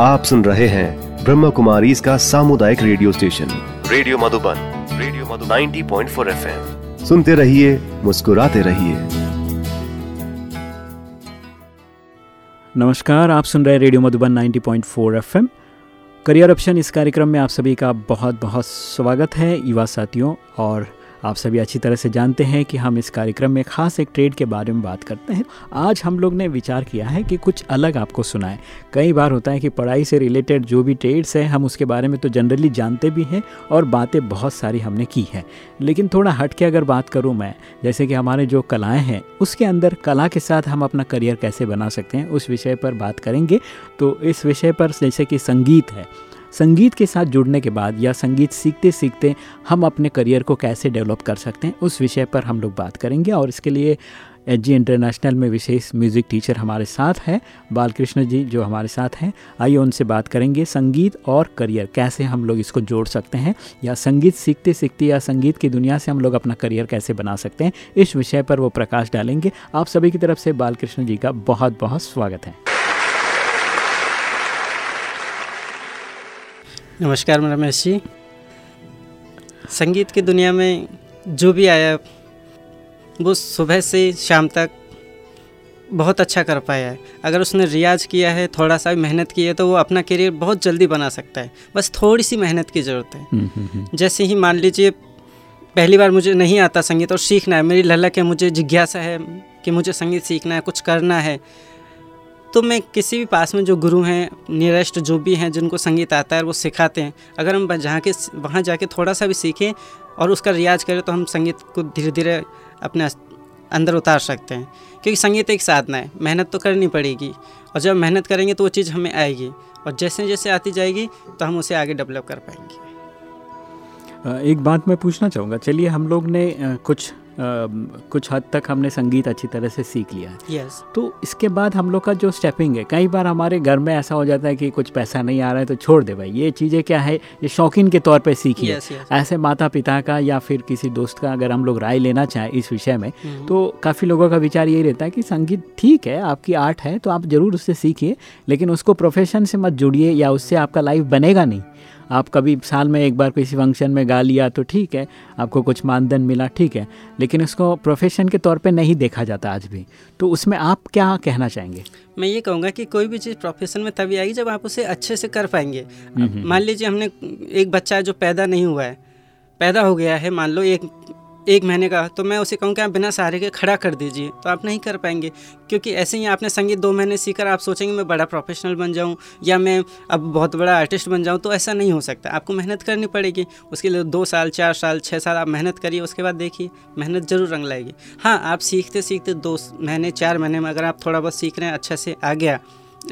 आप सुन रहे हैं ब्रह्म कुमारी इसका सामुदायिक radio station. Radio Madhuban radio Madhuban. 90.4 FM. सुनते रहिए मुस्कुराते रहिए। नमस्कार आप सुन रहे radio Madhuban 90.4 FM. Career option इस कार्यक्रम में आप सभी का बहुत बहुत स्वागत है युवा साथियों और आप सभी अच्छी तरह से जानते हैं कि हम इस कार्यक्रम में खास एक ट्रेड के बारे में बात करते हैं। आज हम लोग ने विचार किया है कि कुछ अलग आपको सुनाएँ। कई बार होता है कि पढ़ाई से रिलेटेड जो भी ट्रेड्स हैं, हम उसके बारे में तो जनरली जानते भी हैं और बातें बहुत सारी हमने की हैं। लेकिन थोड़ा हट के अगर बात करूँ मैं, जैसे कि हमारे जो कलाएँ हैं, उसके अंदर कला के साथ हम अपना करियर कैसे बना सकते हैं, उस विषय पर बात करेंगे। तो इस विषय पर जैसे कि संगीत है संगीत के साथ जुड़ने के बाद या संगीत सीखते सीखते हम अपने करियर को कैसे डेवलप कर सकते हैं, उस विषय पर हम लोग बात करेंगे। और इसके लिए एच जी इंटरनेशनल में विशेष म्यूज़िक टीचर हमारे साथ हैं, बालकृष्ण जी जो हमारे साथ हैं। आइए उनसे बात करेंगे संगीत और करियर, कैसे हम लोग इसको जोड़ सकते हैं या संगीत सीखते सीखते या संगीत की दुनिया से हम लोग अपना करियर कैसे बना सकते हैं, इस विषय पर वो प्रकाश डालेंगे। आप सभी की तरफ़ से बालकृष्ण जी का बहुत बहुत स्वागत है। नमस्कार मैं रमेश जी संगीत की दुनिया में जो भी आया वो सुबह से शाम तक बहुत अच्छा कर पाया है। अगर उसने रियाज किया है थोड़ा सा भी मेहनत की है तो वो अपना करियर बहुत जल्दी बना सकता है। बस थोड़ी सी मेहनत की ज़रूरत है। हम्म, हम्म, हम्म। जैसे ही मान लीजिए पहली बार मुझे नहीं आता संगीत और सीखना है मेरी ललक है मुझे जिज्ञासा है कि मुझे संगीत सीखना है कुछ करना है तो मैं किसी भी पास में जो गुरु हैं नियरेस्ट जो भी हैं, जिनको संगीत आता है, वो सिखाते हैं। अगर हम जहाँ के वहाँ जाके थोड़ा सा भी सीखें और उसका रियाज करें तो हम संगीत को धीरे धीरे अपने अंदर उतार सकते हैं। क्योंकि संगीत एक साधना है, मेहनत तो करनी पड़ेगी। और जब मेहनत करेंगे तो वो चीज़ हमें आएगी। और जैसे जैसे आती जाएगी तो हम उसे आगे डेवलप कर पाएँगे। एक बात मैं पूछना चाहूँगा। चलिए, हम लोग ने कुछ कुछ हद तक हमने संगीत अच्छी तरह से सीख लिया है yes. तो इसके बाद हम लोग का जो स्टेपिंग है कई बार हमारे घर में ऐसा हो जाता है कि कुछ पैसा नहीं आ रहा है तो छोड़ दे भाई ये चीज़ें क्या है ये शौकीन के तौर पे सीखी yes, है yes. ऐसे माता पिता का या फिर किसी दोस्त का अगर हम लोग राय लेना चाहें इस विषय में mm-hmm. तो काफ़ी लोगों का विचार यही रहता है कि संगीत ठीक है आपकी आर्ट है तो आप ज़रूर उससे सीखिए लेकिन उसको प्रोफेशन से मत जुड़िए या उससे आपका लाइफ बनेगा नहीं आप कभी साल में एक बार किसी फ़ंक्शन में गा लिया तो ठीक है आपको कुछ मानदंड मिला ठीक है लेकिन उसको प्रोफेशन के तौर पे नहीं देखा जाता आज भी। तो उसमें आप क्या कहना चाहेंगे? मैं ये कहूँगा कि कोई भी चीज़ प्रोफेशन में तभी आएगी जब आप उसे अच्छे से कर पाएँगे। हम्म, हम्म, मान लीजिए हमने एक बच्चा है जो पैदा नहीं हुआ है पैदा हो गया है मान लो एक एक महीने का तो मैं उसे कहूँ कि आप बिना सहारे के खड़ा कर दीजिए तो आप नहीं कर पाएँगे। क्योंकि ऐसे ही आपने संगीत दो महीने सीखकर आप सोचेंगे, मैं बड़ा प्रोफेशनल बन जाऊँ, या मैं अब बहुत बड़ा आर्टिस्ट बन जाऊँ तो ऐसा नहीं हो सकता। आपको मेहनत करनी पड़ेगी, उसके लिए दो साल, चार साल छः साल आप मेहनत करिए, उसके बाद देखिए, मेहनत ज़रूर रंग लाएगी। हाँ आप सीखते सीखते दो महीने, चार महीने में अगर आप थोड़ा बहुत सीख रहे हैं अच्छा से आ गया,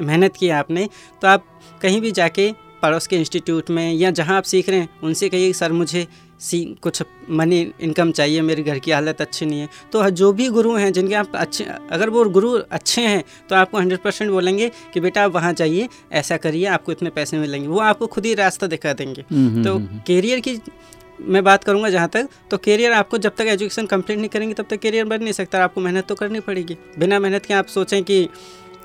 मेहनत की आपने तो आप कहीं भी जाके, पड़ोस के इंस्टीट्यूट में, या जहाँ आप सीख रहे हैं, उनसे कहिए, सर, मुझे सी कुछ मनी इनकम चाहिए मेरे घर की हालत अच्छी नहीं है। तो जो भी गुरु हैं जिनके आप अच्छे अगर वो गुरु अच्छे हैं तो आपको हंड्रेड परसेंट बोलेंगे कि बेटा आप वहाँ जाइए ऐसा करिए आपको इतने पैसे मिलेंगे। वो आपको खुद ही रास्ता दिखा देंगे। हम्म, हम्म, तो हम्म, कैरियर की मैं बात करूँगा जहाँ तक तो करियर आपको जब तक एजुकेशन कंप्लीट नहीं करेंगे तब तक करियर बन नहीं सकता आपको मेहनत तो करनी पड़ेगी। बिना मेहनत के आप सोचें कि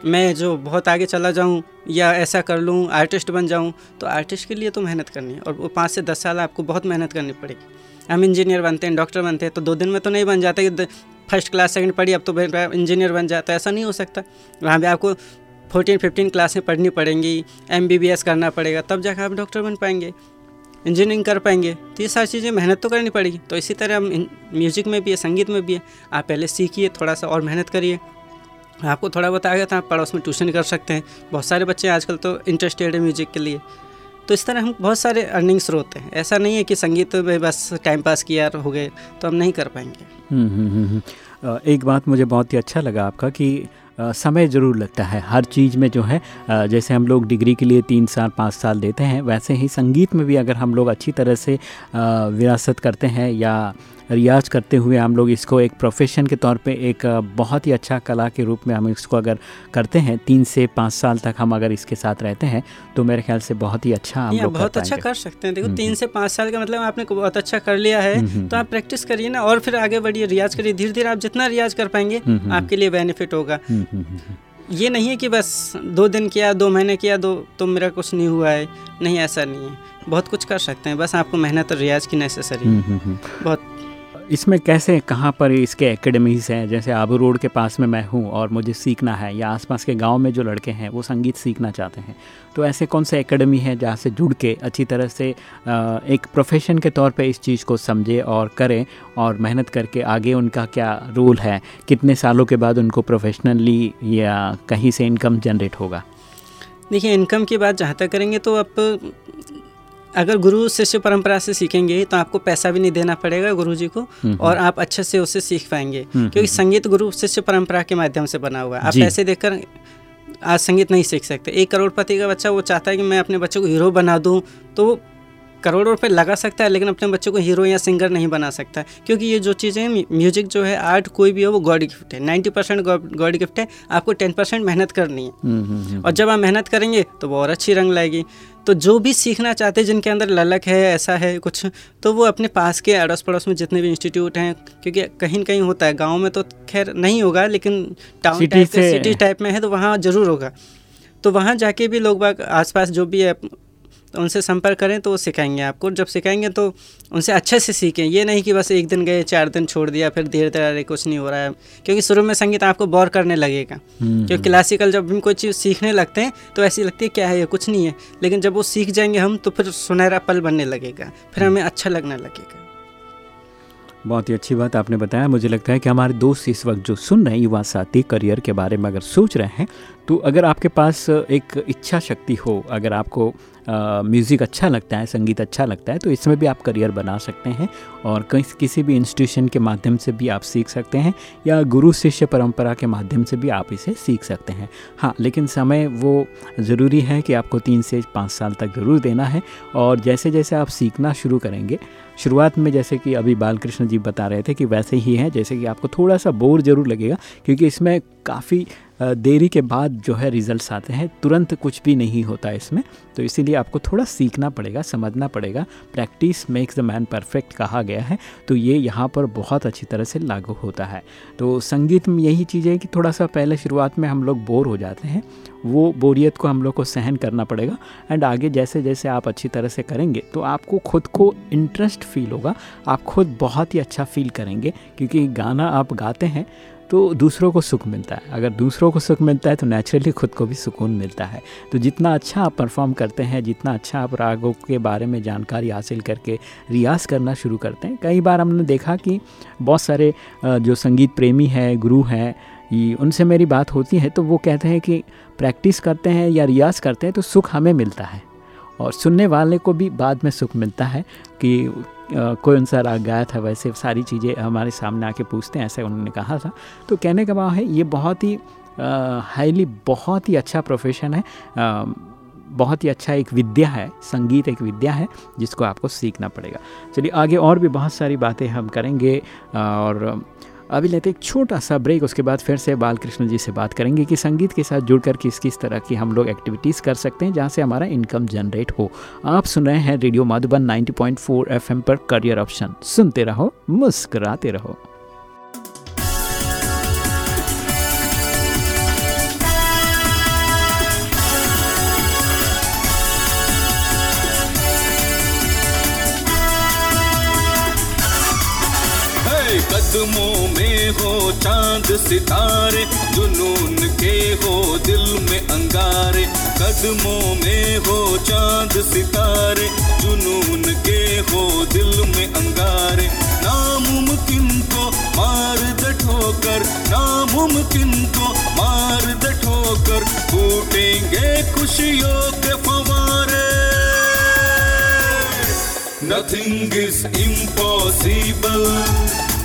मैं जो बहुत आगे चला जाऊँ या ऐसा कर लूँ आर्टिस्ट बन जाऊँ तो आर्टिस्ट के लिए तो मेहनत करनी है और वो पाँच से दस साल आपको बहुत मेहनत करनी पड़ेगी। हम इंजीनियर बनते हैं डॉक्टर बनते हैं तो दो दिन में तो नहीं बन जाता कि फ़र्स्ट क्लास सेकंड पढ़ी, अब तो इंजीनियर बन जाता है, ऐसा नहीं हो सकता। वहाँ पर आपको फोर्टीन फिफ्टीन क्लासें पढ़नी पड़ेंगी एमबीबीएस करना पड़ेगा, तब जाकर आप डॉक्टर बन पाएँगे इंजीनियरिंग कर पाएँगे तो ये सारी चीज़ें मेहनत तो करनी पड़ेगी। तो इसी तरह हम म्यूज़िक में भी है, संगीत में भी है, आप पहले सीखिए, थोड़ा सा और मेहनत करिए। आपको थोड़ा बहुत आ गया था आप पड़ोस में ट्यूशन कर सकते हैं। बहुत सारे बच्चे आजकल तो इंटरेस्टेड है म्यूज़िक के लिए। तो इस तरह हम बहुत सारे अर्निंग स्रोत हैं। ऐसा नहीं है कि संगीत में बस टाइम पास किया हो गए तो हम नहीं कर पाएँगे। हम्म, हम्म, हम्म, एक बात मुझे बहुत ही अच्छा लगा आपका कि समय ज़रूर लगता है हर चीज़ में जो है। जैसे हम लोग डिग्री के लिए तीन साल पाँच साल देते हैं वैसे ही संगीत में भी अगर हम लोग अच्छी तरह से विरासत करते हैं या रियाज करते हुए हम लोग इसको एक प्रोफेशन के तौर पे एक बहुत ही अच्छा कला के रूप में हम इसको अगर करते हैं तीन से पाँच साल तक हम अगर इसके साथ रहते हैं तो मेरे ख्याल से बहुत ही अच्छा हम लोग बहुत अच्छा कर सकते हैं। देखो हम्म, तीन हम्म। से पाँच साल का मतलब आपने बहुत अच्छा कर लिया है हम्म, तो आप प्रैक्टिस करिए ना और फिर आगे बढ़िए रियाज करिए। धीरे धीरे आप जितना रियाज कर पाएँगे आपके लिए बेनिफिट होगा। ये नहीं है कि बस दो दिन किया दो महीने किया दो तो मेरा कुछ नहीं हुआ है। नहीं ऐसा नहीं है। बहुत कुछ कर सकते हैं बस आपको मेहनत और रियाज की नेसेसरी। बहुत इसमें कैसे, कहाँ पर इसके एकेडमीज़ हैं? जैसे आबू रोड के पास में मैं हूँ और मुझे सीखना है, या आसपास के गाँव में जो लड़के हैं, वो संगीत सीखना चाहते हैं। तो ऐसे कौन से एकेडमी है जहाँ से जुड़ के अच्छी तरह से एक प्रोफेशन के तौर पे इस चीज़ को समझे और करें और मेहनत करके आगे उनका क्या रोल है? कितने सालों के बाद उनको प्रोफेशनली या कहीं से इनकम जनरेट होगा? देखिए इनकम की बात जहाँ तक करेंगे तो आप अगर गुरु शिष्य परंपरा से सीखेंगे तो आपको पैसा भी नहीं देना पड़ेगा गुरु जी को हम्म, और हम्म। आप अच्छे से उसे सीख पाएँगे हम्म, क्योंकि संगीत गुरु शिष्य परंपरा के माध्यम से बना हुआ है। आप पैसे देकर आज संगीत नहीं सीख सकते। एक करोड़पति का बच्चा वो चाहता है कि मैं अपने बच्चे को हीरो बना दूँ तो करोड़ों रुपए लगा सकता है लेकिन अपने बच्चों को हीरो या सिंगर नहीं बना सकता। क्योंकि ये जो चीज़ें म्यूज़िक जो है आर्ट कोई भी हो वो गॉड गिफ्ट है। नाइन्टी परसेंट गॉड गिफ्ट है आपको टेन परसेंट मेहनत करनी है। और जब आप मेहनत करेंगे तो वो और अच्छी रंग लाएगी। तो जो भी सीखना चाहते हैं जिनके अंदर ललक है ऐसा है कुछ तो वो अपने पास के अड़ोस पड़ोस में जितने भी इंस्टीट्यूट हैं क्योंकि कहीं ना कहीं होता है गाँव में तो खैर नहीं होगा लेकिन टाउन टाइप सिटी टाइप में है तो वहाँ ज़रूर होगा। तो वहाँ जाके भी लोग बाग आसपास जो भी है तो उनसे संपर्क करें तो वो सिखाएँगे आपको। जब सिखाएँगे तो उनसे अच्छे से सीखें। ये नहीं कि बस एक दिन गए चार दिन छोड़ दिया फिर धीरे धीरे कुछ नहीं हो रहा है। क्योंकि शुरू में संगीत आपको बोर करने लगेगा। हम्म, क्योंकि क्लासिकल हम्म। जब हम कोई चीज़ सीखने लगते हैं तो ऐसी लगती है क्या है ये? कुछ नहीं है। लेकिन जब वो सीख जाएँगे हम तो फिर सुनहरा पल बनने लगेगा। फिर हमें अच्छा लगने लगेगा। बहुत ही अच्छी बात आपने बताया। मुझे लगता है कि हमारे दोस्त इस वक्त जो सुन रहे हैं युवा साथी करियर के बारे में अगर सोच रहे हैं तो अगर आपके पास एक इच्छा शक्ति हो, अगर आपको म्यूज़िक अच्छा लगता है, संगीत अच्छा लगता है तो इसमें भी आप करियर बना सकते हैं और कहीं किसी भी इंस्टीट्यूशन के माध्यम से भी आप सीख सकते हैं या गुरु शिष्य परंपरा के माध्यम से भी आप इसे सीख सकते हैं। हाँ लेकिन समय वो ज़रूरी है कि आपको तीन से पाँच साल तक ज़रूर देना है और जैसे जैसे आप सीखना शुरू करेंगे, शुरुआत में जैसे कि अभी बालकृष्ण जी बता रहे थे कि वैसे ही है, जैसे कि आपको थोड़ा सा बोर ज़रूर लगेगा क्योंकि इसमें काफ़ी देरी के बाद जो है रिज़ल्ट्स आते हैं, तुरंत कुछ भी नहीं होता इसमें तो इसीलिए आपको थोड़ा सीखना पड़ेगा, समझना पड़ेगा। Practice makes the man perfect कहा गया है तो ये यहाँ पर बहुत अच्छी तरह से लागू होता है। तो संगीत में यही चीज़ है कि थोड़ा सा पहले शुरुआत में हम लोग बोर हो जाते हैं, वो बोरियत को हम लोग को सहन करना पड़ेगा एंड आगे जैसे जैसे आप अच्छी तरह से करेंगे तो आपको खुद को इंटरेस्ट फील होगा, आप खुद बहुत ही अच्छा फील करेंगे, क्योंकि गाना आप गाते हैं तो दूसरों को सुख मिलता है। अगर दूसरों को सुख मिलता है तो नेचुरली खुद को भी सुकून मिलता है। तो जितना अच्छा आप परफॉर्म करते हैं, जितना अच्छा आप रागों के बारे में जानकारी हासिल करके रियाज़ करना शुरू करते हैं। कई बार हमने देखा कि बहुत सारे जो संगीत प्रेमी हैं, गुरु हैं उनसे मेरी बात होती है तो वो कहते हैं कि प्रैक्टिस करते हैं या रियाज़ करते हैं तो सुख हमें मिलता है। और सुनने वाले को भी बाद में सुख मिलता है कि कौन सा राग गाया था वैसे सारी चीज़ें हमारे सामने आके पूछते हैं ऐसे उन्होंने कहा था। तो कहने का भाव है ये बहुत ही हाईली बहुत ही अच्छा प्रोफेशन है। आ, बहुत ही अच्छा एक विद्या है संगीत एक विद्या है जिसको आपको सीखना पड़ेगा। चलिए आगे और भी बहुत सारी बातें हम करेंगे और अभी लेते एक छोटा सा ब्रेक उसके बाद फिर से बालकृष्ण जी से बात करेंगे कि संगीत के साथ जुड़कर किस किस तरह की हम लोग एक्टिविटीज़ कर सकते हैं, जहाँ से हमारा इनकम जनरेट हो। आप सुन रहे हैं रेडियो माधुबन 90.4 एफएम पर करियर ऑप्शन सुनते रहो, मुस्कराते रहो। चाँद सितारे, जुनून के हो दिल में अंगारे। कदमों में हो चाँद सितारे, जुनून के हो दिल में अंगारे। नामुमकिन को मार द ठोकर नामुमकिन को मार द ठोकर फूटेंगे खुशियों के फवारे। Nothing is impossible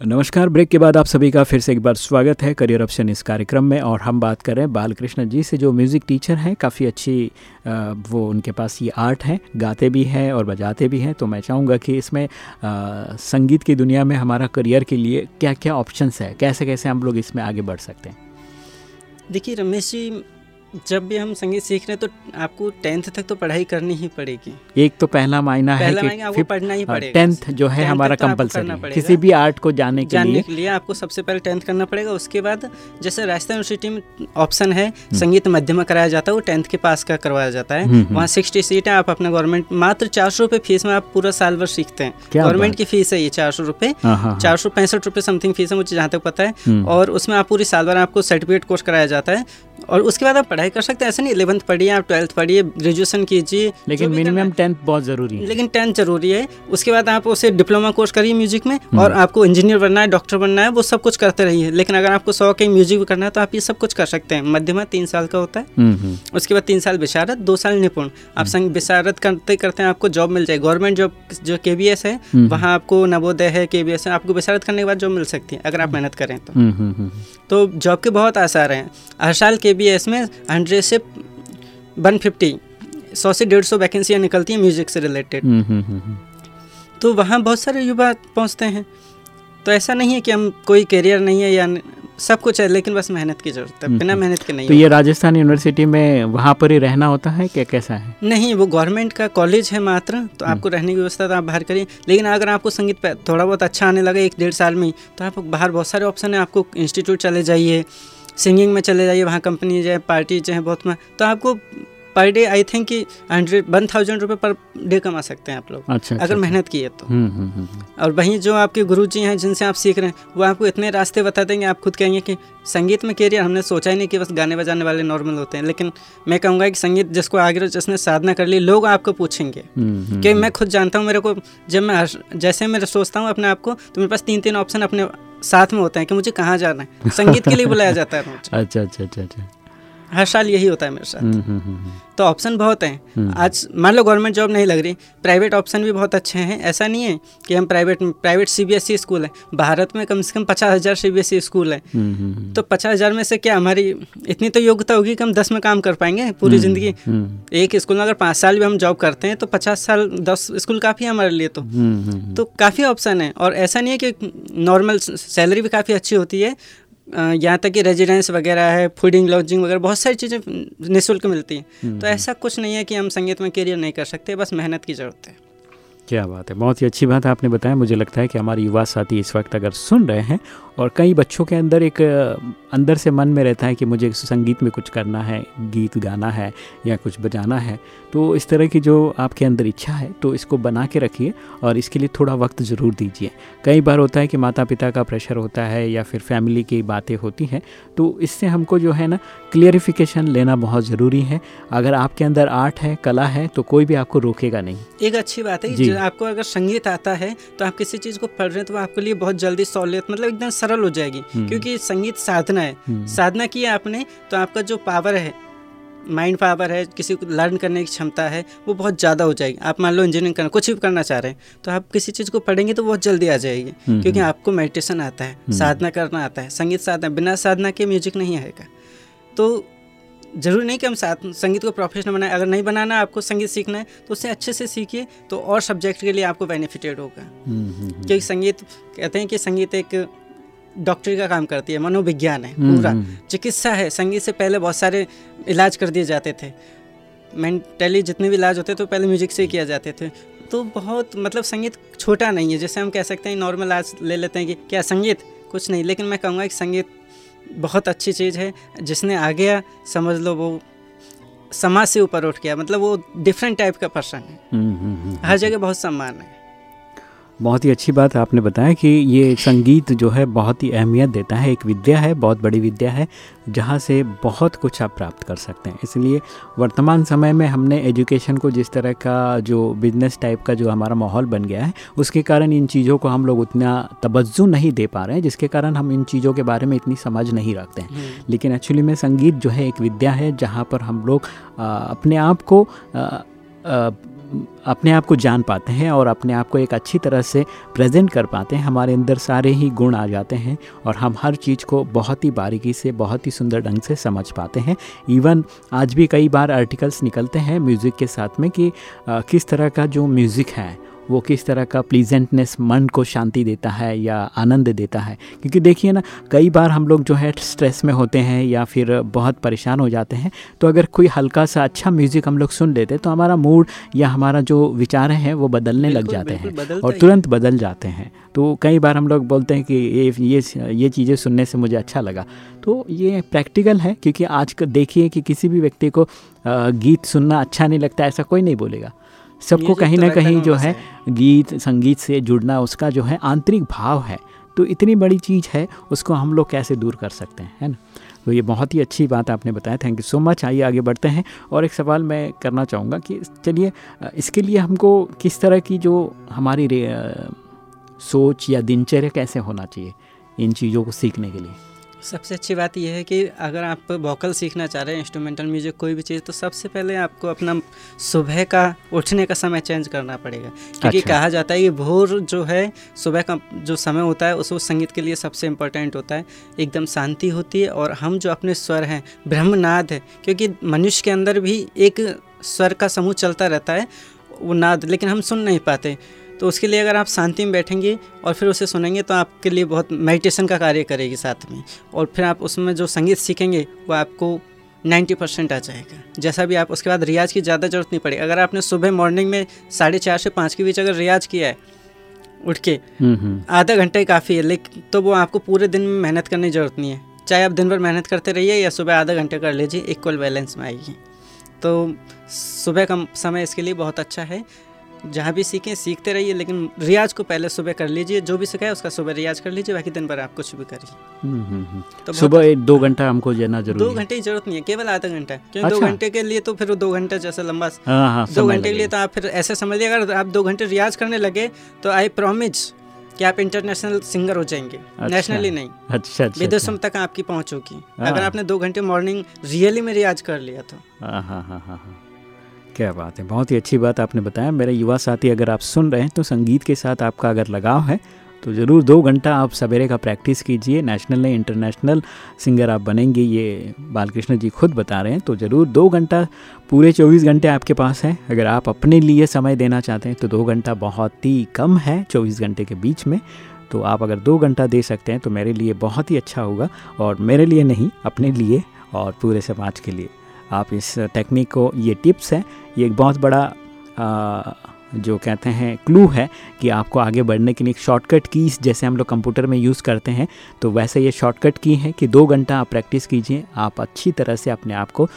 नमस्कार ब्रेक के बाद आप सभी का फिर से एक बार स्वागत है करियर ऑप्शन इस कार्यक्रम में और हम बात कर रहे हैं बालकृष्ण जी से जो म्यूज़िक टीचर हैं। काफ़ी अच्छी वो उनके पास ये आर्ट है गाते भी हैं और बजाते भी हैं। तो मैं चाहूँगा कि इसमें आ, संगीत की दुनिया में हमारा करियर के लिए क्या क्या ऑप्शंस है? कैसे कैसे हम लोग इसमें आगे बढ़ सकते हैं? देखिए रमेश जी जब भी हम संगीत सीख रहे हैं तो आपको टेंथ तक तो पढ़ाई करनी ही पड़ेगी। एक तो पहला मायना है कि आपको पढ़ना ही हाँ, पड़ेगा। टेंथ जो है हमारा तो कंपलसरी किसी भी आर्ट को जाने के जानने लिए। के लिए आपको सबसे पहले टेंथ करना पड़ेगा। उसके बाद जैसे राजस्थान यूनिवर्सिटी में ऑप्शन है हम्म। संगीत मध्यमा कराया जाता है वो टेंथ के पास का करवाया जाता है। हम्म, हम्म। वहाँ सिक्सटी सीट है आप अपना गवर्नमेंट मात्र चार सौ रुपये फ़ीस में आप पूरा साल भर सीखते हैं। गवर्नमेंट की फ़ीस है ये चार सौ रुपये। हाँ, हाँ, चार सौ पैंसठ रुपये समथिंग फ़ीस है मुझे जहाँ तक पता है। और उसमें आप पूरी साल भर आपको सर्टिफिकेट कोर्स कराया जाता है। और उसके बाद आप पढ़ाई कर सकते हैं। ऐसा नहीं इलेवंथ पढ़िए आप ट्वेल्थ पढ़िए ग्रेजुएशन कीजिए लेकिन मिनिमम टेंथ बहुत ज़रूरी है। लेकिन टेंथ ज़रूरी है। उसके बाद आप उसे डिप्लोमा कोर्स करिए म्यूज़िक में हम्म। और आपको इंजीनियर बनना है डॉक्टर बनना है वो सब कुछ करते रहिए। लेकिन अगर आपको शौक है म्यूज़िक करना है तो आप ये सब कुछ कर सकते हैं। मध्यमा तीन साल का होता है। हम्म, हम्म। उसके बाद तीन साल विशारद दो साल निपुण। आप संग विशारद करते करते हैं आपको जॉब मिल जाए। गवर्नमेंट जॉब जो के है वहाँ आपको नवोदय है के है आपको विशारद करने के बाद जॉब मिल सकती है अगर आप मेहनत करें तो। तो जॉब के बहुत आसार हैं। हर साल के में हंड्रेड से वन फिफ्टी सौ से डेढ़ सौ वैकेंसियाँ निकलती हैं म्यूज़िक से रिलेटेड हम्म, हम्म, हम्म, तो वहाँ बहुत सारे युवा पहुँचते हैं। तो ऐसा नहीं है कि हम कोई करियर नहीं है या सब कुछ है लेकिन बस मेहनत की ज़रूरत है। बिना मेहनत के नहीं तो ये राजस्थान यूनिवर्सिटी में वहाँ पर ही रहना होता है क्या कैसा है? नहीं वो गवर्नमेंट का कॉलेज है मात्र तो आपको रहने की व्यवस्था तो आप बाहर करिए। लेकिन अगर आपको संगीत थोड़ा बहुत अच्छा आने लगा एक डेढ़ साल में तो आप बाहर बहुत सारे ऑप्शन है। आपको इंस्टीट्यूट चले जाइए। सिंगिंग में चले जाइए वहाँ कंपनी जो है पार्टी जो है बहुत में तो आपको पर डे आई थिंक कि हंड्रेड वन थाउज़ेंड रुपये पर डे कमा सकते हैं आप लोग अच्छा, अगर अच्छा, मेहनत की है तो। हम्म, हम्म, हम्म, और वहीं जो आपके गुरु जी हैं जिनसे आप सीख रहे हैं वो आपको इतने रास्ते बता देंगे आप खुद कहेंगे कि संगीत में कैरियर हमने सोचा ही नहीं कि बस गाने बजाने वाले नॉर्मल होते हैं। लेकिन मैं कहूँगा कि संगीत जिसको आगे जिसने साधना कर ली लोग आपको पूछेंगे कि मैं खुद जानता हूँ मेरे को जब मैं जैसे मैं सोचता हूँ अपने आप को तो मेरे पास तीन तीन ऑप्शन अपने साथ में होते हैं कि मुझे कहाँ जाना है? संगीत के लिए बुलाया जाता है अच्छा अच्छा अच्छा अच्छा। हर साल यही होता है मेरे साथ। हम्म, हम्म, हम्म, तो ऑप्शन बहुत हैं। आज मान लो गवर्नमेंट जॉब नहीं लग रही प्राइवेट ऑप्शन भी बहुत अच्छे हैं। ऐसा नहीं है कि हम प्राइवेट प्राइवेट सीबीएसई स्कूल है। भारत में कम से कम पचास हज़ार सीबीएसई स्कूल है। तो पचास हज़ार में से क्या हमारी इतनी तो योग्यता होगी कि हम दस में काम कर पाएँगे पूरी ज़िंदगी? एक स्कूल में अगर पाँच साल भी हम जॉब करते हैं तो पचास साल दस स्कूल काफ़ी है हमारे लिए तो। तो काफ़ी ऑप्शन है। और ऐसा नहीं है कि नॉर्मल सैलरी भी काफ़ी अच्छी होती है यहाँ तक कि रेजिडेंस वगैरह है फूडिंग लॉजिंग वगैरह बहुत सारी चीज़ें निःशुल्क मिलती हैं। हम्म, तो हम्म। ऐसा कुछ नहीं है कि हम संगीत में करियर नहीं कर सकते बस मेहनत की ज़रूरत है। क्या बात है बहुत ही अच्छी बात आपने बताया। मुझे लगता है कि हमारे युवा साथी इस वक्त अगर सुन रहे हैं और कई बच्चों के अंदर एक अंदर से मन में रहता है कि मुझे संगीत में कुछ करना है गीत गाना है या कुछ बजाना है। तो इस तरह की जो आपके अंदर इच्छा है तो इसको बना के रखिए और इसके लिए थोड़ा वक्त ज़रूर दीजिए। कई बार होता है कि माता पिता का प्रेशर होता है या फिर फैमिली की बातें होती हैं तो इससे हमको जो है ना क्लियरिफिकेशन लेना बहुत ज़रूरी है। अगर आपके अंदर आर्ट है कला है तो कोई भी आपको रोकेगा नहीं। एक अच्छी बात है आपको अगर संगीत आता है तो आप किसी चीज़ को पढ़ रहे हैं तो आपके लिए बहुत जल्दी सहूलियत मतलब एकदम सरल हो जाएगी। हम्म। क्योंकि संगीत साधना है। हम्म। साधना किया आपने तो आपका जो पावर है माइंड पावर है किसी को लर्न करने की क्षमता है वो बहुत ज़्यादा हो जाएगी। आप मान लो इंजीनियरिंग करना कुछ भी करना चाह रहे हैं तो आप किसी चीज़ को पढ़ेंगे तो बहुत जल्दी आ जाएगी। हम्म, क्योंकि आपको मेडिटेशन आता है साधना करना आता है। संगीत साधना बिना साधना के म्यूज़िक नहीं आएगा। तो ज़रूरी नहीं कि हम साथ संगीत को प्रोफेशनल बनाए। अगर नहीं बनाना आपको संगीत सीखना है तो उससे अच्छे से सीखिए तो और सब्जेक्ट के लिए आपको बेनिफिटेड होगा। क्योंकि संगीत कहते हैं कि संगीत एक डॉक्टरी का काम करती है मनोविज्ञान है हम्म, पूरा। हम्म। चिकित्सा है संगीत से पहले बहुत सारे इलाज कर दिए जाते थे। मेंटली जितने भी इलाज होते थे तो पहले म्यूज़िक से ही किया जाते थे। तो बहुत मतलब संगीत छोटा नहीं है जैसे हम कह सकते हैं नॉर्मल आज ले लेते हैं कि क्या संगीत? कुछ नहीं लेकिन मैं कहूँगा कि संगीत बहुत अच्छी चीज़ है जिसने आ गया समझ लो वो समाज से ऊपर उठ गया मतलब वो डिफरेंट टाइप का पर्सन है। हम्म, हर जगह बहुत सम्मान है। बहुत ही अच्छी बात आपने बताया कि ये संगीत जो है बहुत ही अहमियत देता है एक विद्या है बहुत बड़ी विद्या है जहाँ से बहुत कुछ आप प्राप्त कर सकते हैं इसलिए वर्तमान समय में हमने एजुकेशन को जिस तरह का जो बिज़नेस टाइप का जो हमारा माहौल बन गया है उसके कारण इन चीज़ों को हम लोग उतना तवज्जो नहीं दे पा रहे हैं जिसके कारण हम इन चीज़ों के बारे में इतनी समझ नहीं रखते हैं हम्म। लेकिन एक्चुअली में संगीत जो है एक विद्या है जहाँ पर हम लोग अपने आप को अपने आप को जान पाते हैं और अपने आप को एक अच्छी तरह से प्रेजेंट कर पाते हैं। हमारे अंदर सारे ही गुण आ जाते हैं और हम हर चीज़ को बहुत ही बारीकी से बहुत ही सुंदर ढंग से समझ पाते हैं। इवन आज भी कई बार आर्टिकल्स निकलते हैं म्यूज़िक के साथ में कि आ, किस तरह का जो म्यूज़िक है वो किस तरह का प्लीजेंटनेस मन को शांति देता है या आनंद देता है? क्योंकि देखिए ना कई बार हम लोग जो है स्ट्रेस में होते हैं या फिर बहुत परेशान हो जाते हैं तो अगर कोई हल्का सा अच्छा म्यूज़िक हम लोग सुन लेते तो हमारा मूड या हमारा जो विचार हैं वो बदलने लग जाते हैं और तुरंत बदल जाते हैं। तो कई बार हम लोग बोलते हैं कि ये ये ये चीज़ें सुनने से मुझे अच्छा लगा। तो ये प्रैक्टिकल है क्योंकि आज देखिए कि किसी भी व्यक्ति को गीत सुनना अच्छा नहीं लगता ऐसा कोई नहीं बोलेगा। सबको कहीं ना कहीं जो है गीत संगीत से जुड़ना उसका जो है आंतरिक भाव है। तो इतनी बड़ी चीज़ है उसको हम लोग कैसे दूर कर सकते हैं है ना? तो ये बहुत ही अच्छी बात आपने बताया। थैंक यू सो मच आइए आगे बढ़ते हैं। और एक सवाल मैं करना चाहूँगा कि चलिए इसके लिए हमको किस तरह की जो हमारी सोच या दिनचर्या कैसे होना चाहिए इन चीज़ों को सीखने के लिए? सबसे अच्छी बात यह है कि अगर आप वोकल सीखना चाह रहे हैं इंस्ट्रूमेंटल म्यूज़िक कोई भी चीज़ तो सबसे पहले आपको अपना सुबह का उठने का समय चेंज करना पड़ेगा। क्योंकि अच्छा। कहा जाता है कि भोर जो है सुबह का जो समय होता है उस संगीत के लिए सबसे इम्पोर्टेंट होता है। एकदम शांति होती है और हम जो अपने स्वर हैं ब्रह्मनाद है क्योंकि मनुष्य के अंदर भी एक स्वर का समूह चलता रहता है वो नाद लेकिन हम सुन नहीं पाते। तो उसके लिए अगर आप शांति में बैठेंगे और फिर उसे सुनेंगे तो आपके लिए बहुत मेडिटेशन का कार्य करेगी साथ में। और फिर आप उसमें जो संगीत सीखेंगे वो आपको 90 परसेंट आ जाएगा। जैसा भी आप उसके बाद रियाज की ज़्यादा ज़रूरत नहीं पड़ेगी। अगर आपने सुबह मॉर्निंग में साढ़े चार से पाँच के बीच अगर रियाज किया है उठ के हम्म, हम्म। आधा घंटा ही काफ़ी है लेकिन तो वो आपको पूरे दिन में मेहनत करने की ज़रूरत नहीं है। चाहे आप दिन भर मेहनत करते रहिए या सुबह आधा घंटे कर लीजिए इक्वल बैलेंस में आएगी। तो सुबह का समय इसके लिए बहुत अच्छा है। जहाँ भी सीखें सीखते रहिए लेकिन रियाज को पहले सुबह कर लीजिए जो भी सिखाए उसका सुबह रियाज कर लीजिए बाकी दिन भर आप कुछ भी करिए। हम्म, हम्म, हम्म। तो सुबह एक दो घंटा हमको जाना ज़रूरी दो घंटे की ज़रूरत नहीं है केवल आधा घंटा क्योंकि अच्छा। दो घंटे के लिए तो फिर दो घंटे जैसे लंबा हाँ, हाँ, दो घंटे के लिए तो आप फिर ऐसे समझिए अगर आप दो घंटे रियाज करने लगे तो आई प्रोमिस कि आप इंटरनेशनल सिंगर हो जाएँगे। अच्छा, नेशनली नहीं। अच्छा, अच्छा विदेशों अच्छा। तक आपकी पहुँच होगी हाँ। अगर आपने दो घंटे मॉर्निंग रियली में रियाज कर लिया तो। हाँ हाँ हाँ हाँ। क्या बात है। बहुत ही अच्छी बात आपने बताया। मेरे युवा साथी अगर आप सुन रहे हैं तो संगीत के साथ आपका अगर लगाव है तो ज़रूर दो घंटा आप सवेरे का प्रैक्टिस कीजिए। नेशनल नहीं, इंटरनेशनल सिंगर आप बनेंगे, ये बालकृष्ण जी खुद बता रहे हैं। तो ज़रूर दो घंटा, पूरे चौबीस घंटे आपके पास हैं। अगर आप अपने लिए समय देना चाहते हैं तो दो घंटा बहुत ही कम है चौबीस घंटे के बीच में। तो आप अगर दो घंटा दे सकते हैं तो मेरे लिए बहुत ही अच्छा होगा। और मेरे लिए नहीं, अपने लिए और पूरे समाज के लिए। आप इस टेक्निक को ये टिप्स हैं। ये एक बहुत बड़ा आ, जो कहते हैं क्लू है कि आपको आगे बढ़ने के लिए एक शॉर्टकट कीज जैसे हम लोग कंप्यूटर में यूज़ करते हैं। तो वैसे ये शॉर्टकट की है कि दो घंटा आप प्रैक्टिस कीजिए आप अच्छी तरह से अपने आप को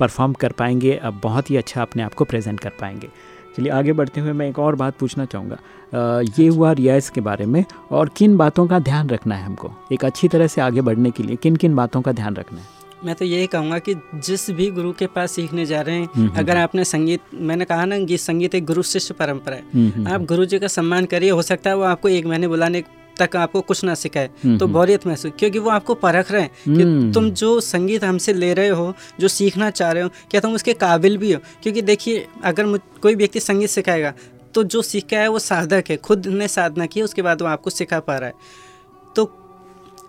परफॉर्म कर पाएँगे अब बहुत ही अच्छा अपने आप को प्रेजेंट कर पाएँगे। चलिए आगे बढ़ते हुए मैं एक और बात पूछना चाहूँगा। ये हुआ रियाज के बारे में और किन बातों का ध्यान रखना है हमको? एक अच्छी तरह से आगे बढ़ने के लिए किन किन बातों का ध्यान रखना है? मैं तो यही कहूँगा कि जिस भी गुरु के पास सीखने जा रहे हैं हम्म, हम्म, अगर हम्म। आपने संगीत मैंने कहा ना कि संगीत एक गुरु शिष्य परंपरा है। आप गुरु जी का सम्मान करिए हो सकता है वो आपको एक महीने बुलाने तक आपको कुछ ना सिखाए तो बोरियत महसूस क्योंकि वो आपको परख रहे हैं कि तुम जो संगीत हमसे ले रहे हो जो सीखना चाह रहे हो क्या तुम उसके काबिल भी हो? क्योंकि देखिए अगर कोई व्यक्ति संगीत सिखाएगा तो जो सीखा है वो साधक है खुद ने साधना की उसके बाद वो आपको सिखा पा रहा है।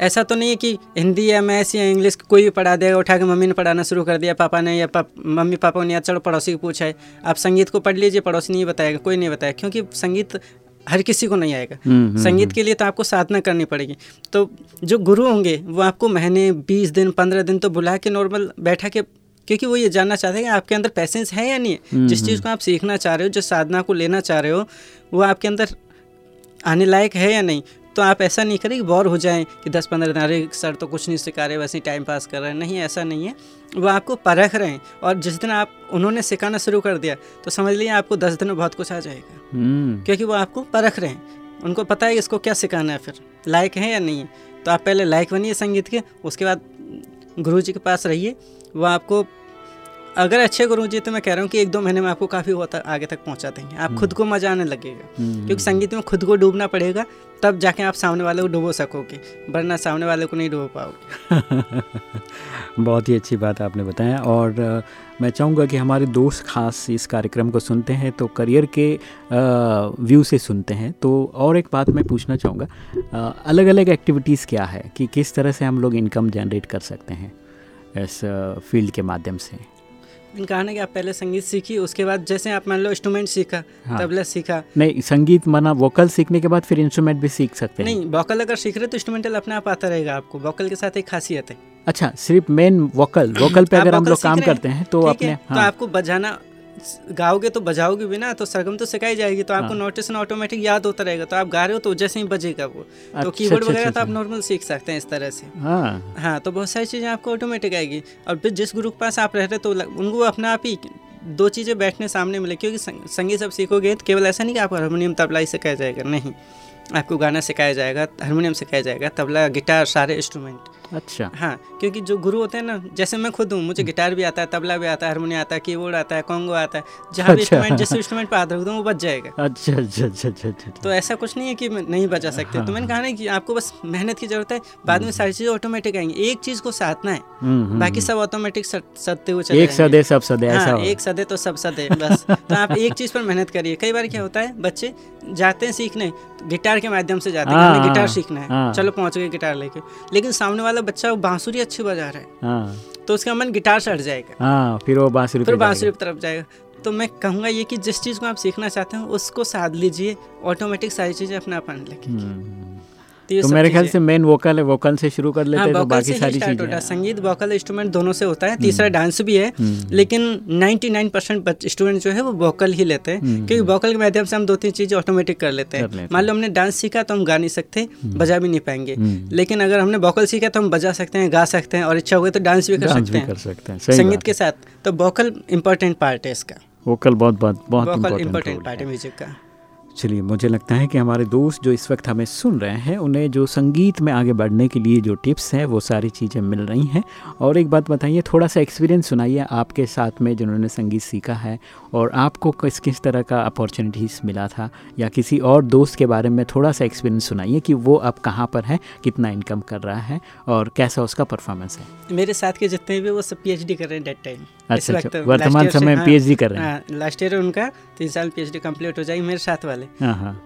ऐसा तो नहीं है कि हिंदी या मैथ्स या इंग्लिश कोई भी पढ़ा देगा उठा के मम्मी ने पढ़ाना शुरू कर दिया पापा ने या पाप, मम्मी पापा ने या चलो पड़ोसी को पूछा है आप संगीत को पढ़ लीजिए पड़ोसी नहीं बताएगा कोई नहीं बताएगा क्योंकि संगीत हर किसी को नहीं आएगा। हम्म, हम्म, संगीत हम्म। के लिए तो आपको साधना करनी पड़ेगी। तो जो गुरु होंगे वो आपको महीने बीस दिन पंद्रह दिन तो बुला के नॉर्मल बैठा के क्योंकि वो ये जानना चाहते हैं कि आपके अंदर पैसेंस है या नहीं है। जिस चीज़ को आप सीखना चाह रहे हो जिस साधना को लेना चाह रहे हो वो आपके अंदर आने लायक है या नहीं? तो आप ऐसा नहीं करें कि बोर हो जाएँ कि दस पंद्रह दिन अरे सर तो कुछ नहीं सिखा रहे वैसे ही टाइम पास कर रहे हैं। नहीं ऐसा नहीं है। वो आपको परख रहे हैं और जिस दिन आप उन्होंने सिखाना शुरू कर दिया तो समझ लीजिए आपको दस दिन में बहुत कुछ आ जाएगा। हम्म। क्योंकि वो आपको परख रहे हैं। उनको पता है इसको क्या सिखाना है फिर लायक है या नहीं। है तो आप पहले लायक बनिए संगीत के उसके बाद गुरु जी के पास रहिए। वो आपको अगर अच्छे गुरु जी तो मैं कह रहा हूँ कि एक दो महीने में आपको काफ़ी होता आगे तक पहुँचा देंगे। आप खुद को मज़ा आने लगेगा। क्योंकि संगीत में खुद को डूबना पड़ेगा तब जाके आप सामने वाले को डुबो सकोगे वरना सामने वाले को नहीं डुबो पाओगे। बहुत ही अच्छी बात आपने बताया और मैं चाहूँगा कि हमारे दोस्त खास इस कार्यक्रम को सुनते हैं तो करियर के व्यू से सुनते हैं। तो और एक बात मैं पूछना चाहूँगा अलग अलग एक्टिविटीज़ क्या है? कि किस तरह से हम लोग इनकम जनरेट कर सकते हैं इस फ़ील्ड के माध्यम से? कहा ना कि आप पहले संगीत सीखी उसके बाद जैसे आप मान लो इंस्ट्रूमेंट सीखा हाँ। तबला सीखा नहीं संगीत माना वोकल सीखने के बाद फिर इंस्ट्रूमेंट भी सीख सकते हैं नहीं वोकल अगर सीख रहे तो इंस्ट्रूमेंटल अपने आप आता रहेगा आपको वोकल के साथ एक खासियत है अच्छा सिर्फ़ मेन वोकल वोकल पे अगर हम लोग काम करते हैं तो अपने हाँ। तो हाँ आपको बजाना गाओगे तो बजाओगे भी ना तो सरगम तो सिखाई जाएगी तो आपको हाँ। नोटेशन ऑटोमेटिक याद होता रहेगा। तो आप गा रहे हो तो जैसे ही बजेगा वो। अच्छा, तो कीबोर्ड अच्छा, वगैरह अच्छा, तो आप अच्छा। नॉर्मल सीख सकते हैं इस तरह से। हाँ। हाँ तो बहुत सारी चीज़ें आपको ऑटोमेटिक आएगी। और फिर जिस गुरु के पास आप रह रहे तो उनको अपने आप ही दो चीज़ें बैठने सामने मिले क्योंकि संगीत सब सीखोगे तो केवल ऐसा नहीं कि आपको हारमोनियम तबला ही सिखाया जाएगा नहीं। आपको गाना सिखाया जाएगा हारमोनियम सिखाया जाएगा तबला गिटार सारे इंस्ट्रूमेंट अच्छा। हाँ क्योंकि जो गुरु होते हैं ना जैसे मैं खुद हूँ मुझे गिटार भी आता है तबला भी आता है हारमोनियम आता है कीबोर्ड आता है कॉन्गो आता है जहाँ भी अच्छा। इंस्ट्रूमेंट जिस इंस्ट्रूमेंट पर हाथ रख दूँ वो बच जाएगा। अच्छा अच्छा अच्छा अच्छा अच्छा तो ऐसा कुछ नहीं है कि नहीं बचा सकते। हाँ, तो मैंने कहा ना कि आपको बस मेहनत की ज़रूरत है बाद में सारी चीज़ें ऑटोमेटिक आएँगी। एक चीज़ को साधना है हम्म, हम्म, बाकी सब ऑटोमेटिक सदते हुए एक सदे सब सदे ऐसा हाँ एक सदे तो सब सदे बस। तो आप एक चीज़ पर मेहनत करिए। कई बार क्या होता है बच्चे जाते हैं सीखने तो गिटार के माध्यम से जाते हैं हाँ, गिटार हाँ, सीखना है। हाँ। चलो पहुँच गए गिटार लेके। लेकिन सामने वाला बच्चा वो बांसुरी अच्छी बजा रहा है। हाँ। तो उसका मन गिटार से हट जाएगा। हाँ फिर वो बांसुरी फिर बांसुरी की तरफ़ जाएगा। तो मैं कहूँगा ये कि जिस चीज़ को आप सीखना चाहते हो उसको साध लीजिए ऑटोमेटिक सारी चीज़ें अपने आप आने हम्म, तो मेरे ख्याल से मेन वोकल है वोकल से शुरू कर लेते हाँ हैं तो बाकी सारी है। चीज़ें संगीत वोकल इंस्ट्रूमेंट दोनों से होता है तीसरा डांस भी है हम्म। लेकिन 99 परसेंट स्टूडेंट जो है वो वोकल ही लेते हैं हम्म। क्योंकि वोकल के माध्यम से हम दो तीन चीज़ें ऑटोमेटिक कर लेते हैं। हैं। मान लो हमने डांस सीखा तो हम गा नहीं सकते बजा भी नहीं पाएँगे। हम्म। लेकिन अगर हमने वोकल सीखा तो हम बजा सकते हैं गा सकते हैं और इच्छा हुई तो डांस भी कर सकते हैं। हैं संगीत के साथ तो वोकल इंपॉर्टेंट पार्ट है इसका। वोकल बहुत बहुत बहुत इम्पोर्टेंट इंपॉर्टेंट पार्ट है म्यूज़िक का। चलिए मुझे लगता है कि हमारे दोस्त जो इस वक्त हमें सुन रहे हैं उन्हें जो संगीत में आगे बढ़ने के लिए जो टिप्स हैं वो सारी चीज़ें मिल रही हैं। और एक बात बताइए थोड़ा सा एक्सपीरियंस सुनाइए आपके साथ में जिन्होंने संगीत सीखा है और आपको किस किस तरह का अपॉर्चुनिटीज़ मिला था? या किसी और दोस्त के बारे में थोड़ा सा एक्सपीरियंस सुनाइए कि वो अब कहाँ पर है कितना इनकम कर रहा है और कैसा उसका परफॉर्मेंस है? मेरे साथ के जितने भी वो सब पीएचडी कर रहे हैं डेट टाइम अच्छा, वर्तमान समय में PhD कर रहे हैं। लास्ट ईयर उनका तीन साल पीएचडी कंप्लीट हो जाएगी मेरे साथ वाले। हाँ हाँ।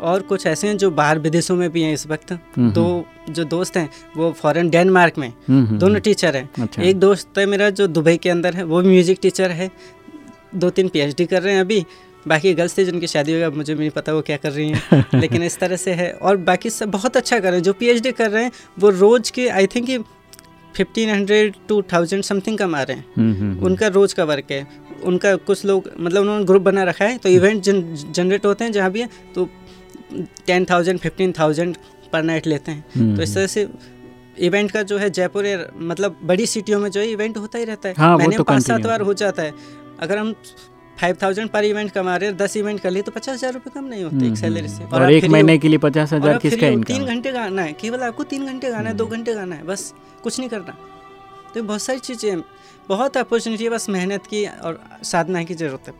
और कुछ ऐसे हैं जो बाहर विदेशों में भी हैं इस वक्त। हम्म, दो जो दोस्त हैं वो फॉरेन डेनमार्क में। हम्म, हम्म, दोनों टीचर हैं। अच्छा। एक दोस्त है मेरा जो दुबई के अंदर है वो भी म्यूज़िक टीचर है। दो तीन पीएचडी कर रहे हैं अभी। बाकी गर्ल्स थे जिनकी शादी होगी अब मुझे भी नहीं पता वो क्या कर रही हैं। लेकिन इस तरह से है। और बाकी सब बहुत अच्छा कर रहे हैं। जो पीएचडी कर रहे हैं वो रोज़ के I think fifteen hundred two thousand something कमा रहे हैं। हम्म, हम्म, हम्म। उनका रोज़ का वर्क है। उनका कुछ लोग मतलब उन्होंने ग्रुप बना रखा है तो इवेंट जन, जनरेट होते हैं जहाँ भी है तो ten thousand fifteen thousand per night लेते हैं। हम्म, तो इस तरह से इवेंट का जो है जयपुर मतलब बड़ी सिटियों में जो है इवेंट होता ही रहता है। हाँ, वो महीने तो पाँच सात बार हो जाता है। अगर हम फाइव थाउज़ेंड पर इवेंट कमा रहे हैं दस इवेंट कर लिए तो पचास हज़ार रुपये कम नहीं होते हम्म, एक सैलरी से। और आप एक महीने के लिए पचास हज़ार किसका इनकम तीन? घंटे गाना है केवल आपको तीन घंटे गाना है दो घंटे गाना है बस कुछ नहीं करना। तो बहुत सारी चीज़ें हैं। बहुत अपॉर्चुनिटी है बस मेहनत की और साधना की ज़रूरत है।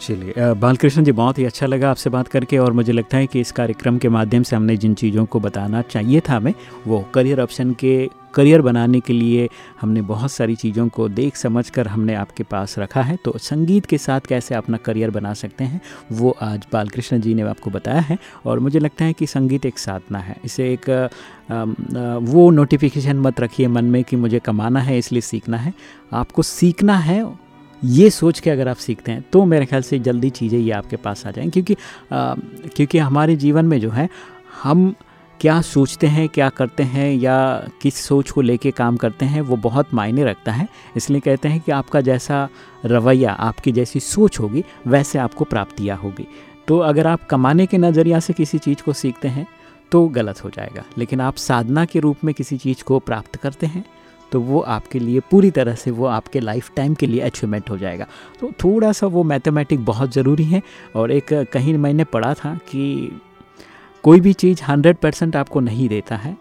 चलिए बालकृष्ण जी, बहुत ही अच्छा लगा आपसे बात करके और मुझे लगता है कि इस कार्यक्रम के माध्यम से हमने जिन चीज़ों को बताना चाहिए था हमें, वो करियर ऑप्शन के, करियर बनाने के लिए हमने बहुत सारी चीज़ों को देख समझ कर हमने आपके पास रखा है। तो संगीत के साथ कैसे अपना करियर बना सकते हैं, वो आज बालकृष्ण जी ने आपको बताया है और मुझे लगता है कि संगीत एक साधना है। इसे एक वो नोटिफिकेशन मत रखिए मन में कि मुझे कमाना है, इसलिए सीखना है। आपको सीखना है ये सोच के अगर आप सीखते हैं तो मेरे ख्याल से जल्दी चीज़ें ये आपके पास आ जाएँगी। क्योंकि अ, क्योंकि हमारे जीवन में जो है हम क्या सोचते हैं क्या करते हैं या किस सोच को लेके काम करते हैं वो बहुत मायने रखता है। इसलिए कहते हैं कि आपका जैसा रवैया आपकी जैसी सोच होगी वैसे आपको प्राप्तियाँ होगी। तो अगर आप कमाने के नज़रिया से किसी चीज़ को सीखते हैं तो गलत हो जाएगा। लेकिन आप साधना के रूप में किसी चीज़ को प्राप्त करते हैं तो वो आपके लिए पूरी तरह से वो आपके लाइफ टाइम के लिए अचीवमेंट हो जाएगा। तो थोड़ा सा वो मैथमेटिक बहुत ज़रूरी है और एक कहीं मैंने पढ़ा था कि कोई भी चीज़ हंड्रेड परसेंट आपको नहीं देता है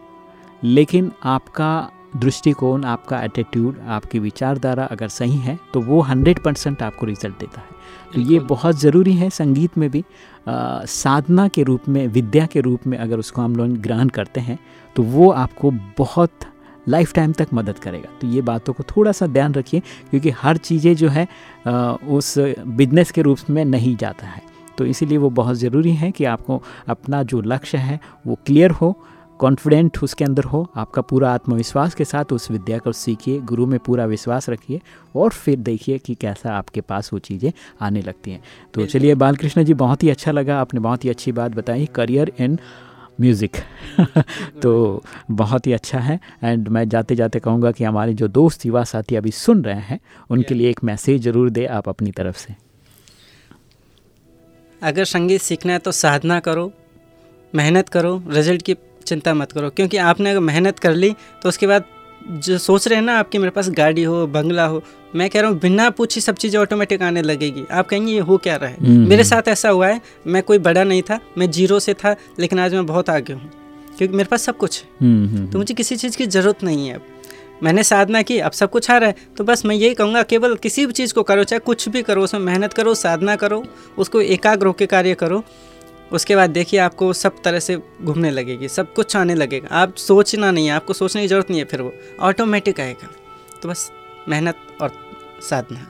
लेकिन आपका दृष्टिकोण आपका एटीट्यूड आपकी विचारधारा अगर सही है तो वो हंड्रेड परसेंट आपको रिज़ल्ट देता है। तो ये बहुत ज़रूरी है संगीत में भी। आ, साधना के रूप में विद्या के रूप में अगर उसको हम लोग ग्रहण करते हैं तो वो आपको बहुत लाइफ टाइम तक मदद करेगा। तो ये बातों को थोड़ा सा ध्यान रखिए क्योंकि हर चीज़ें जो है उस बिज़नेस के रूप में नहीं जाता है। तो इसीलिए वो बहुत ज़रूरी है कि आपको अपना जो लक्ष्य है वो क्लियर हो कॉन्फिडेंट उसके अंदर हो आपका पूरा आत्मविश्वास के साथ उस विद्या को सीखिए गुरु में पूरा विश्वास रखिए और फिर देखिए कि कैसा आपके पास वो चीज़ें आने लगती हैं। तो चलिए बालकृष्ण जी बहुत ही अच्छा लगा आपने बहुत ही अच्छी बात बताई करियर इन म्यूज़िक तो बहुत ही अच्छा है। एंड मैं जाते जाते कहूँगा कि हमारे जो दोस्त युवा साथी अभी सुन रहे हैं उनके लिए एक मैसेज ज़रूर दे आप अपनी तरफ़ से। अगर संगीत सीखना है तो साधना करो मेहनत करो रिज़ल्ट की चिंता मत करो। क्योंकि आपने अगर मेहनत कर ली तो उसके बाद जो सोच रहे हैं ना आपके मेरे पास गाड़ी हो बंगला हो मैं कह रहा हूँ बिना पूछी सब चीज़ें ऑटोमेटिक आने लगेगी। आप कहेंगे ये हो क्या रहा है? हम्म। मेरे साथ ऐसा हुआ है मैं कोई बड़ा नहीं था मैं ज़ीरो से था लेकिन आज मैं बहुत आगे हूँ। क्योंकि मेरे पास सब कुछ है। हम्म, हम्म, तो मुझे किसी चीज़ की ज़रूरत नहीं है अब। मैंने साधना की अब सब कुछ आ रहा है। तो बस मैं यही कहूँगा केवल किसी भी चीज़ को करो चाहे कुछ भी करो उसमें मेहनत करो साधना करो उसको एकाग्र होकर कार्य करो। उसके बाद देखिए आपको सब तरह से घूमने लगेगी, सब कुछ आने लगेगा। आप सोचना नहीं है, आपको सोचने की ज़रूरत नहीं है, फिर वो ऑटोमेटिक आएगा। तो बस मेहनत और साधना।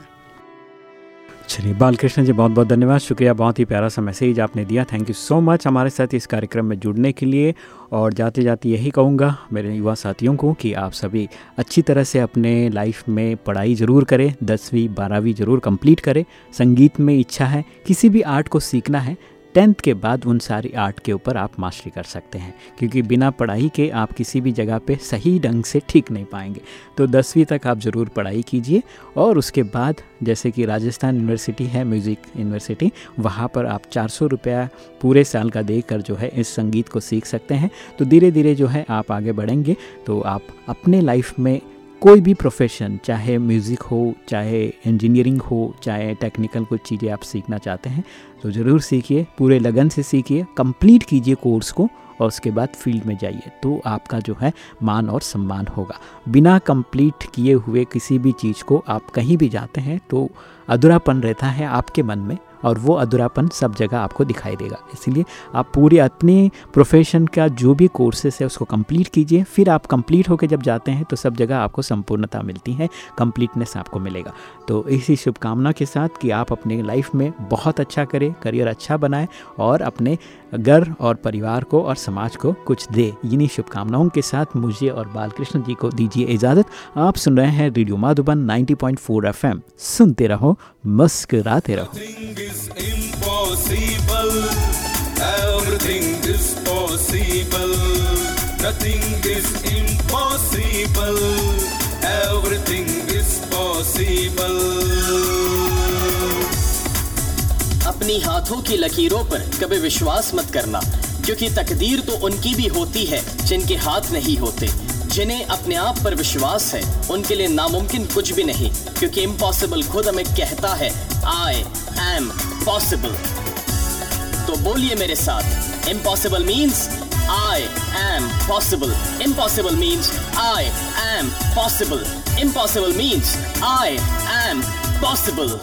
चलिए, बालकृष्ण जी बहुत बहुत धन्यवाद। शुक्रिया, बहुत ही प्यारा सा मैसेज आपने दिया। थैंक यू सो मच हमारे साथ इस कार्यक्रम में जुड़ने के लिए। और जाते जाते यही कहूँगा मेरे युवा साथियों को कि आप सभी अच्छी तरह से अपने लाइफ में पढ़ाई ज़रूर करें, दसवीं, बारहवीं ज़रूर कंप्लीट करें। संगीत में इच्छा है, किसी भी आर्ट को सीखना है टेंथ के बाद उन सारी आर्ट के ऊपर आप मास्टरी कर सकते हैं, क्योंकि बिना पढ़ाई के आप किसी भी जगह पे सही ढंग से ठीक नहीं पाएँगे। तो दसवीं तक आप ज़रूर पढ़ाई कीजिए, और उसके बाद जैसे कि राजस्थान यूनिवर्सिटी है, म्यूज़िक यूनिवर्सिटी, वहाँ पर आप चार सौ रुपया पूरे साल का देकर जो है इस संगीत को सीख सकते हैं। तो धीरे धीरे जो है आप आगे बढ़ेंगे तो आप अपने लाइफ में कोई भी प्रोफेशन चाहे म्यूज़िक हो, चाहे इंजीनियरिंग हो, चाहे टेक्निकल कुछ चीज़ें आप सीखना चाहते हैं तो ज़रूर सीखिए, पूरे लगन से सीखिए कंप्लीट कीजिए कोर्स को और उसके बाद फ़ील्ड में जाइए तो आपका जो है मान और सम्मान होगा। बिना कंप्लीट किए हुए किसी भी चीज़ को आप कहीं भी जाते हैं तो अधूरापन रहता है आपके मन में और वो अधूरापन सब जगह आपको दिखाई देगा। इसीलिए आप पूरे अपने प्रोफेशन का जो भी कोर्सेस है, उसको कंप्लीट कीजिए। फिर आप कंप्लीट होकर जब जाते हैं तो सब जगह आपको संपूर्णता मिलती है कंप्लीटनेस आपको मिलेगा। तो इसी शुभकामना के साथ कि आप अपने लाइफ में बहुत अच्छा करें करियर अच्छा बनाएँ और अपने घर और परिवार को और समाज को कुछ दे। इन्हीं शुभकामनाओं के साथ मुझे और बालकृष्ण जी को दीजिए इजाज़त। आप सुन रहे हैं रेडियो माधुबन 90.4 एफएम सुनते रहो, मुस्कुराते रहो। Is impossible. Everything is possible. Nothing is impossible. Everything is possible. अपनी हाथों की लकीरों पर कभी विश्वास मत करना क्योंकि तकदीर तो उनकी भी होती है जिनके हाथ नहीं होते जिन्हें अपने आप पर विश्वास है, उनके लिए नामुमकिन कुछ भी नहीं, क्योंकि इम्पॉसिबल खुद हमें कहता है आई एम पॉसिबल तो बोलिए मेरे साथ impossible means I am possible impossible means I am possible impossible means I am possible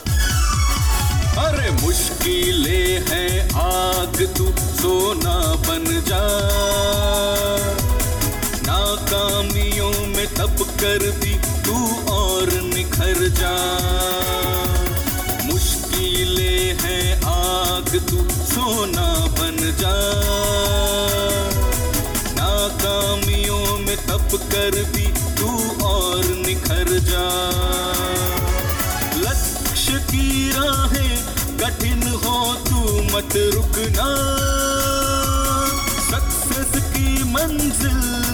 अरे मुश्किलें हैं आग, तू सोना बन जा। नाकामियों में तप कर भी तू और निखर जा। मुश्किलें हैं आग, तू सोना बन जा। नाकामियों में तप कर भी तू और निखर जा। लक्ष्य की राहें कठिन हो, तू मत रुकना। सक्सेस की मंजिल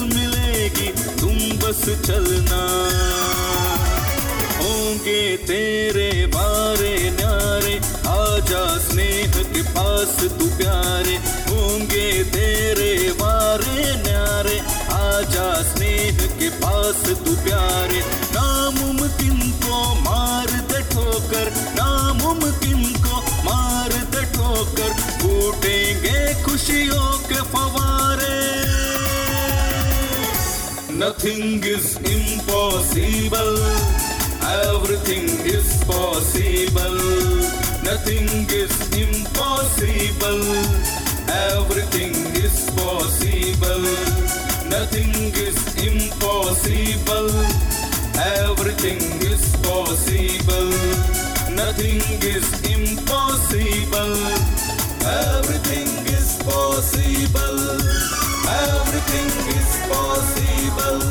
तुम बस चलना। होंगे तेरे बारे न्यारे, आजा स्नेह के पास तू प्यारे। होंगे तेरे बारे न्यारे, आजा स्नेह के पास तू प्यारे। नामुमकिन को मार दे ठोकर, नामुमकिन को मार दे ठोकर। फूटेंगे खुशियों के फवारे Nothing is impossible. Everything is possible. Nothing is impossible. Everything is possible. Nothing is impossible. Everything is possible. Nothing is impossible. Everything is possible. Everything is possible.